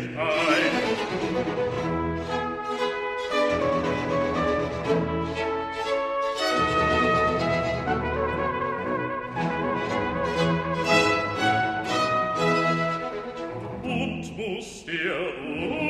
Ewigkeit. Und muss der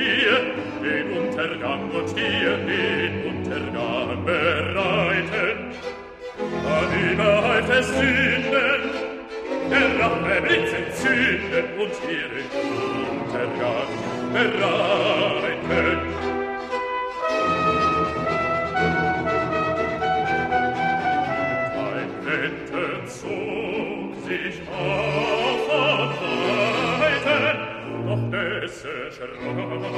dir den Untergang und dir den Untergang bereiten. An Überall Sünden, der Rache blitz entzünden und dir den Untergang bereiten. Zog sich auf cercare